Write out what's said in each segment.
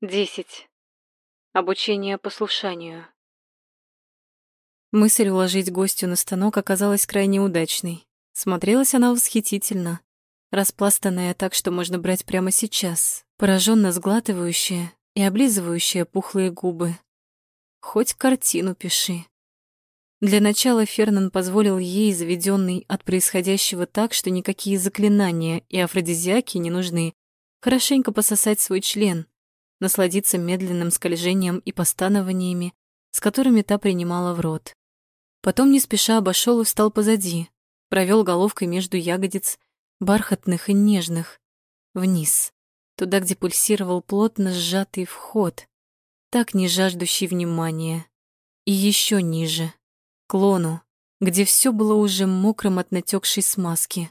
Десять. Обучение послушанию. Мысль уложить гостю на станок оказалась крайне удачной. Смотрелась она восхитительно, распластанная так, что можно брать прямо сейчас, пораженно сглатывающая и облизывающая пухлые губы. Хоть картину пиши. Для начала Фернан позволил ей, заведенный от происходящего так, что никакие заклинания и афродизиаки не нужны, хорошенько пососать свой член, насладиться медленным скольжением и постанованиями, с которыми та принимала в рот. Потом не спеша обошел и встал позади, провел головкой между ягодиц, бархатных и нежных, вниз, туда, где пульсировал плотно сжатый вход, так не жаждущий внимания, и еще ниже, к лону, где все было уже мокрым от натекшей смазки.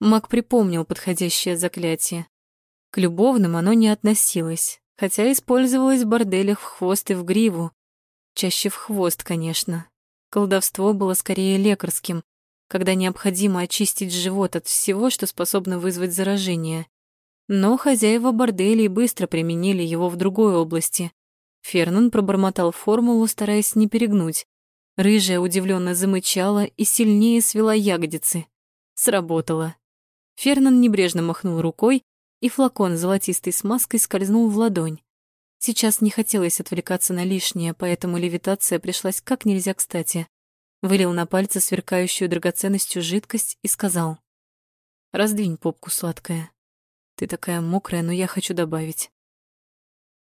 Маг припомнил подходящее заклятие. К любовным оно не относилось, хотя использовалось в борделях в хвост и в гриву. Чаще в хвост, конечно. Колдовство было скорее лекарским, когда необходимо очистить живот от всего, что способно вызвать заражение. Но хозяева борделей быстро применили его в другой области. Фернан пробормотал формулу, стараясь не перегнуть. Рыжая удивленно замычала и сильнее свела ягодицы. Сработало. Фернан небрежно махнул рукой, и флакон с золотистой смазкой скользнул в ладонь. Сейчас не хотелось отвлекаться на лишнее, поэтому левитация пришлась как нельзя кстати. Вылил на пальцы сверкающую драгоценностью жидкость и сказал. «Раздвинь попку, сладкая. Ты такая мокрая, но я хочу добавить».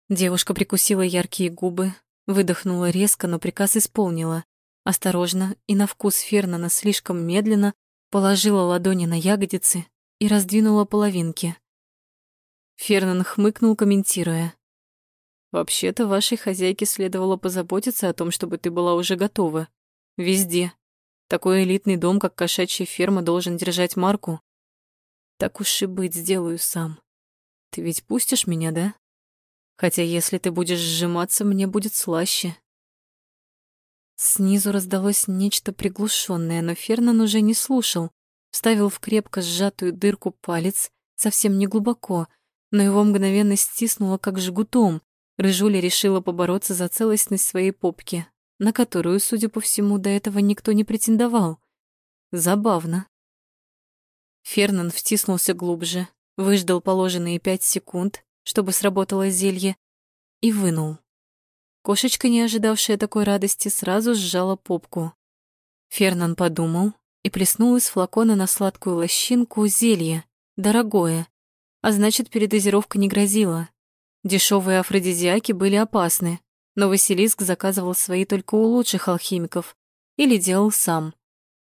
Девушка прикусила яркие губы, выдохнула резко, но приказ исполнила. Осторожно и на вкус Фернана слишком медленно положила ладони на ягодицы и раздвинула половинки. Фернан хмыкнул, комментируя. «Вообще-то вашей хозяйке следовало позаботиться о том, чтобы ты была уже готова. Везде. Такой элитный дом, как кошачья ферма, должен держать марку. Так уж и быть, сделаю сам. Ты ведь пустишь меня, да? Хотя если ты будешь сжиматься, мне будет слаще». Снизу раздалось нечто приглушенное, но Фернан уже не слушал. Вставил в крепко сжатую дырку палец, совсем не глубоко — но его мгновенно стиснуло как жгутом. Рыжуля решила побороться за целостность своей попки, на которую, судя по всему, до этого никто не претендовал. Забавно. Фернан втиснулся глубже, выждал положенные пять секунд, чтобы сработало зелье, и вынул. Кошечка, не ожидавшая такой радости, сразу сжала попку. Фернан подумал и плеснул из флакона на сладкую лощинку зелье, дорогое, а значит, передозировка не грозила. Дешевые афродизиаки были опасны, но Василиск заказывал свои только у лучших алхимиков или делал сам.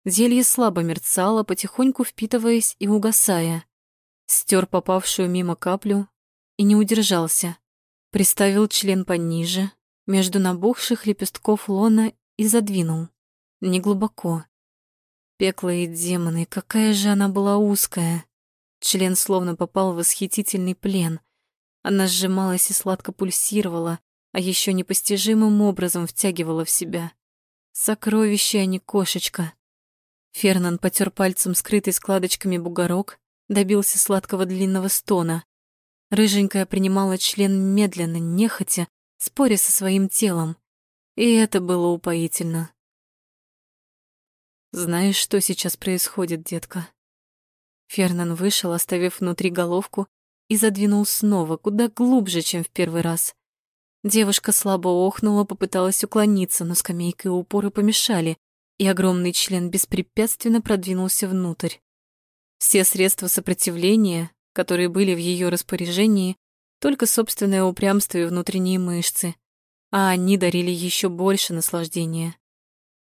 Зелье слабо мерцало, потихоньку впитываясь и угасая. Стер попавшую мимо каплю и не удержался. Приставил член пониже, между набухших лепестков лона и задвинул. Неглубоко. Пеклые демоны, какая же она была узкая. Член словно попал в восхитительный плен. Она сжималась и сладко пульсировала, а еще непостижимым образом втягивала в себя. Сокровище, а не кошечка. Фернан потер пальцем скрытый складочками бугорок, добился сладкого длинного стона. Рыженькая принимала член медленно, нехотя, споря со своим телом. И это было упоительно. «Знаешь, что сейчас происходит, детка?» Фернан вышел, оставив внутри головку, и задвинул снова, куда глубже, чем в первый раз. Девушка слабо охнула, попыталась уклониться, но скамейка и упоры помешали, и огромный член беспрепятственно продвинулся внутрь. Все средства сопротивления, которые были в ее распоряжении, только собственное упрямство и внутренние мышцы, а они дарили еще больше наслаждения.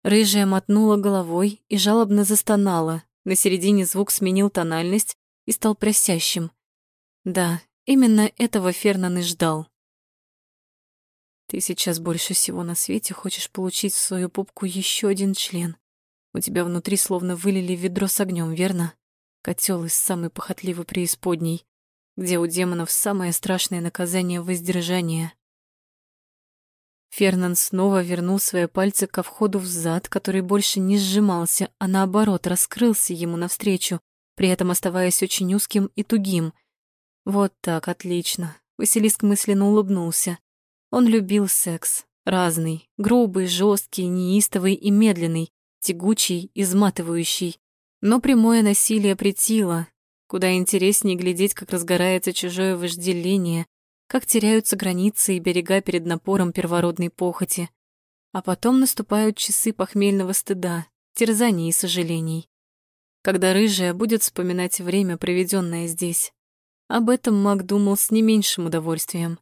Рыжая мотнула головой и жалобно застонала, на середине звук сменил тональность и стал просящим. Да, именно этого Фернан и ждал. Ты сейчас больше всего на свете хочешь получить в свою попку еще один член. У тебя внутри словно вылили ведро с огнем, верно? Котел из самой похотливой преисподней, где у демонов самое страшное наказание — воздержание. Фернан снова вернул свои пальцы ко входу в зад, который больше не сжимался, а наоборот раскрылся ему навстречу, при этом оставаясь очень узким и тугим. Вот так, отлично. Василиск мысленно улыбнулся. Он любил секс. Разный. Грубый, жесткий, неистовый и медленный. Тягучий, изматывающий. Но прямое насилие притило. Куда интереснее глядеть, как разгорается чужое вожделение, как теряются границы и берега перед напором первородной похоти. А потом наступают часы похмельного стыда, терзаний и сожалений. Когда рыжая будет вспоминать время, проведенное здесь. Об этом Мак думал с не меньшим удовольствием.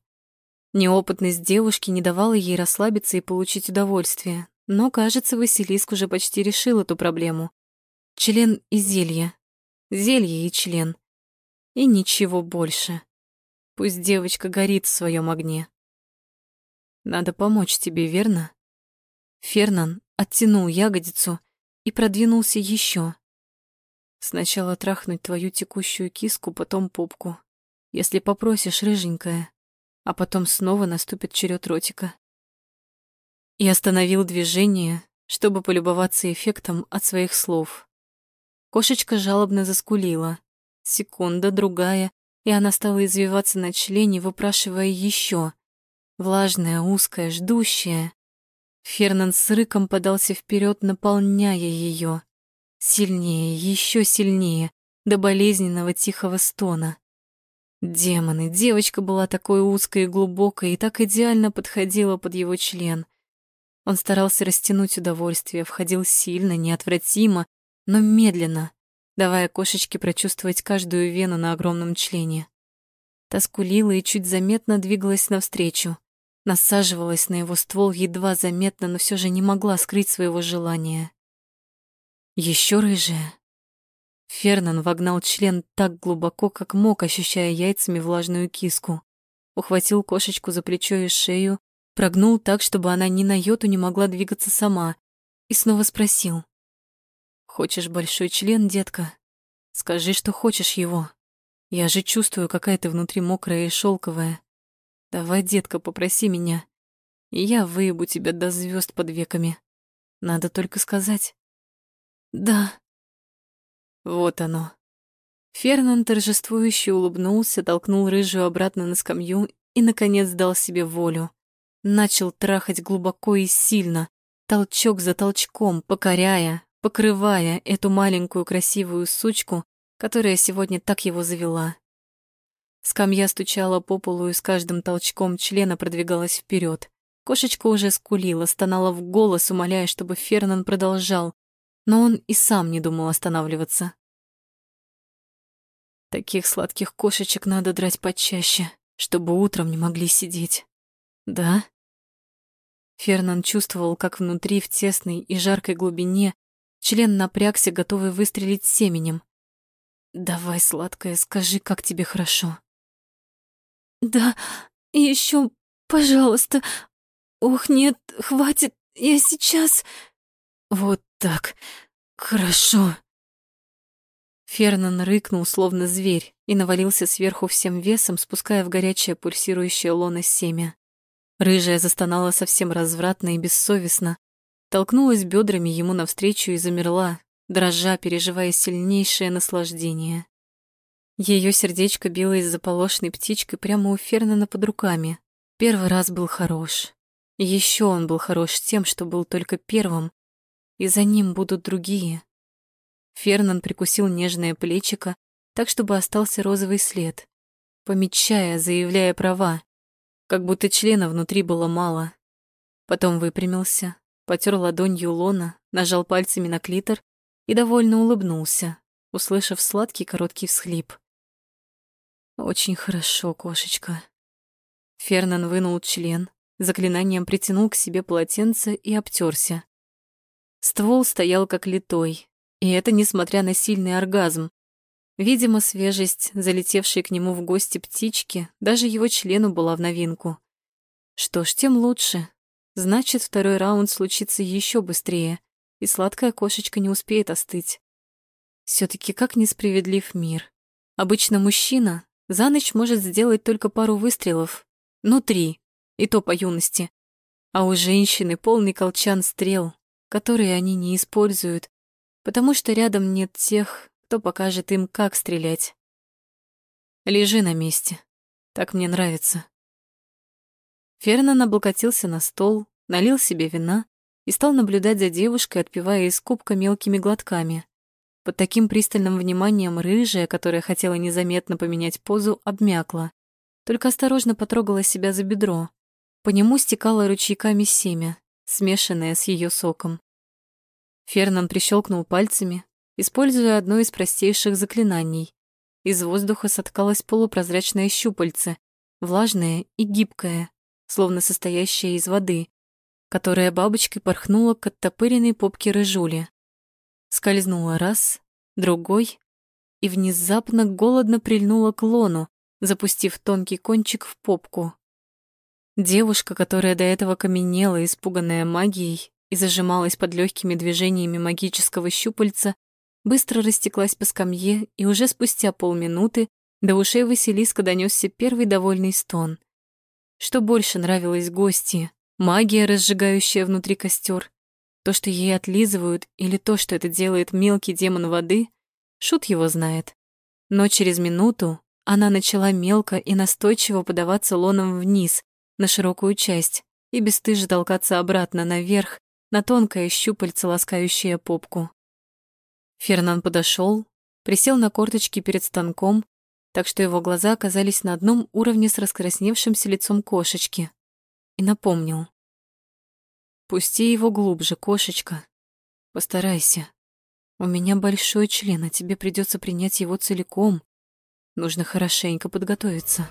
Неопытность девушки не давала ей расслабиться и получить удовольствие, но, кажется, Василиск уже почти решил эту проблему. Член и зелье. Зелье и член. И ничего больше. Пусть девочка горит в своем огне. Надо помочь тебе, верно? Фернан оттянул ягодицу и продвинулся еще. Сначала трахнуть твою текущую киску, потом попку. Если попросишь, рыженькая. А потом снова наступит черед ротика. И остановил движение, чтобы полюбоваться эффектом от своих слов. Кошечка жалобно заскулила. Секунда, другая, и она стала извиваться на члене, выпрашивая еще. Влажная, узкая, ждущая. Фернан с рыком подался вперед, наполняя ее. Сильнее, еще сильнее, до болезненного тихого стона. Демоны, девочка была такой узкой и глубокой и так идеально подходила под его член. Он старался растянуть удовольствие, входил сильно, неотвратимо, но медленно, давая кошечке прочувствовать каждую вену на огромном члене. Тоскулила и чуть заметно двигалась навстречу, насаживалась на его ствол едва заметно, но все же не могла скрыть своего желания. Еще рыжая. Фернан вогнал член так глубоко, как мог, ощущая яйцами влажную киску. Ухватил кошечку за плечо и шею, прогнул так, чтобы она ни на йоту не могла двигаться сама, и снова спросил. «Хочешь большой член, детка? Скажи, что хочешь его. Я же чувствую, какая ты внутри мокрая и шелковая. Давай, детка, попроси меня, и я выебу тебя до звезд под веками. Надо только сказать». «Да». Вот оно. Фернан торжествующе улыбнулся, толкнул рыжую обратно на скамью и, наконец, дал себе волю. Начал трахать глубоко и сильно, толчок за толчком, покоряя, покрывая эту маленькую красивую сучку, которая сегодня так его завела. Скамья стучала по полу и с каждым толчком члена продвигалась вперед. Кошечка уже скулила, стонала в голос, умоляя, чтобы Фернан продолжал, но он и сам не думал останавливаться. Таких сладких кошечек надо драть почаще, чтобы утром не могли сидеть. Да? Фернан чувствовал, как внутри, в тесной и жаркой глубине, член напрягся, готовый выстрелить семенем. «Давай, сладкая, скажи, как тебе хорошо». «Да, еще, пожалуйста. Ох, нет, хватит, я сейчас...» «Вот так. Хорошо. Фернан рыкнул, словно зверь, и навалился сверху всем весом, спуская в горячее пульсирующее лоно семя. Рыжая застонала совсем развратно и бессовестно, толкнулась бедрами ему навстречу и замерла, дрожа, переживая сильнейшее наслаждение. Ее сердечко билось заполошной птичкой прямо у Фернана под руками. Первый раз был хорош. Еще он был хорош тем, что был только первым, и за ним будут другие. Фернан прикусил нежное плечико, так, чтобы остался розовый след, помечая, заявляя права, как будто члена внутри было мало. Потом выпрямился, потер ладонью лона, нажал пальцами на клитор и довольно улыбнулся, услышав сладкий короткий всхлип. «Очень хорошо, кошечка». Фернан вынул член, заклинанием притянул к себе полотенце и обтерся. Ствол стоял как литой, и это несмотря на сильный оргазм. Видимо, свежесть, залетевшей к нему в гости птички, даже его члену была в новинку. Что ж, тем лучше. Значит, второй раунд случится еще быстрее, и сладкая кошечка не успеет остыть. все таки как несправедлив мир. Обычно мужчина за ночь может сделать только пару выстрелов, ну три, и то по юности. А у женщины полный колчан стрел, которые они не используют, потому что рядом нет тех, кто покажет им, как стрелять. Лежи на месте. Так мне нравится. Фернан облокотился на стол, налил себе вина и стал наблюдать за девушкой, отпивая из кубка мелкими глотками. Под таким пристальным вниманием рыжая, которая хотела незаметно поменять позу, обмякла. Только осторожно потрогала себя за бедро. По нему стекало ручейками семя, смешанное с ее соком. Фернан прищелкнул пальцами, используя одно из простейших заклинаний. Из воздуха соткалось полупрозрачное щупальце, влажное и гибкое, словно состоящее из воды, которая бабочкой порхнула к оттопыренной попке рыжули. Скользнула раз, другой, и внезапно голодно прильнула к лону, запустив тонкий кончик в попку. Девушка, которая до этого каменела, испуганная магией, и зажималась под легкими движениями магического щупальца, быстро растеклась по скамье, и уже спустя полминуты до ушей Василиска донесся первый довольный стон. Что больше нравилось гости? Магия, разжигающая внутри костер, то, что ей отлизывают, или то, что это делает мелкий демон воды, шут его знает. Но через минуту она начала мелко и настойчиво подаваться лоном вниз, на широкую часть, и бесстыже толкаться обратно наверх, на тонкое щупальце, ласкающее попку. Фернан подошел, присел на корточки перед станком, так что его глаза оказались на одном уровне с раскрасневшимся лицом кошечки, и напомнил. «Пусти его глубже, кошечка. Постарайся. У меня большой член, а тебе придется принять его целиком. Нужно хорошенько подготовиться».